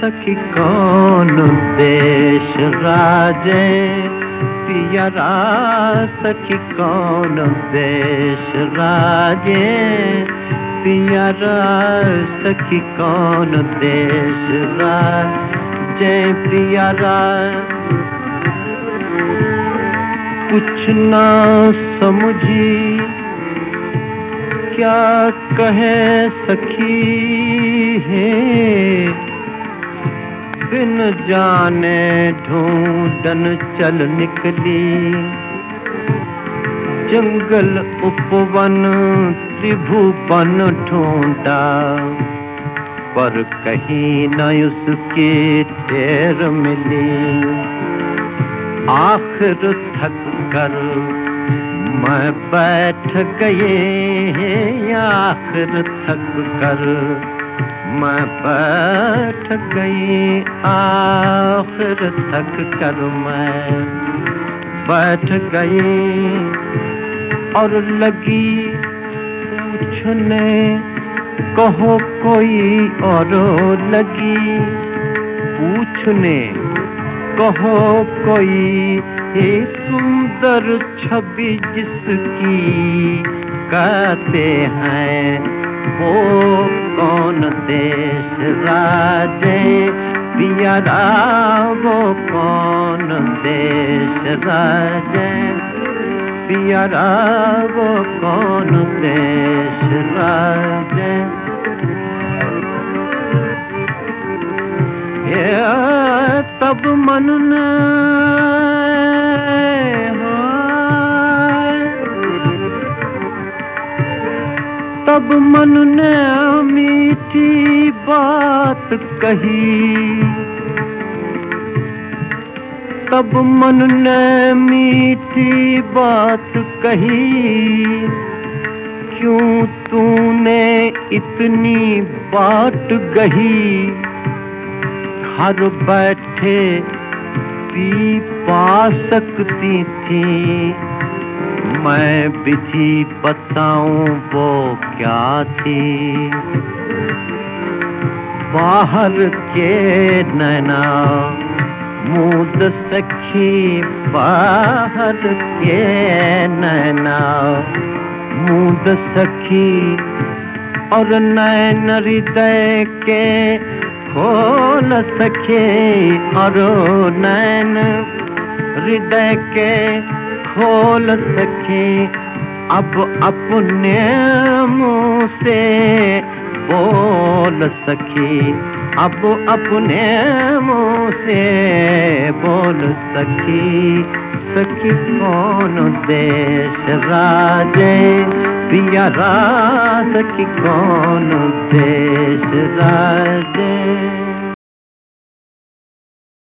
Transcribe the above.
सखी कौन देश राजे? पियरा सखी कौन देश राजे? पियरा सखी कौन देश राजे? पियरा कुछ ना समझी क्या कहे सखी है? बिन जाने ढूंढन चल निकली। जंगल उपवन त्रिभुवन ढूंढा। पर कहीं न उसके ठेर मिली। आखिर थक कर मैं बैठ गए आखिर थक कर मैं बैठ गई आखिर थक कर मैं। बैठ गई और लगी पूछने कहो कोई और लगी। पूछने कहो कोई सुंदर छवि जिसकी कहते हैं, वो कौन देश राजे? पियरा वो कौन देश राजे? पियरा वो कौन देश राजे? तब मन ने तब मन ने मीठी बात कही, तब मन ने मीठी बात कही, क्यों तूने इतनी बात गही घर बैठे पी पा सकती थी। मैं विधि बताऊँ वो क्या थी? बाहर के नैना, मूद सखी बाहर के नैना, मूद सखी और नैन हृदय के खोल सके और नैन हृदय के खोल सके अब अपने मुँह से बोल सके। अब अपने मुँह से बोल सकी। सखी कौन देश राजे? पिया राज की कौन देश राजे?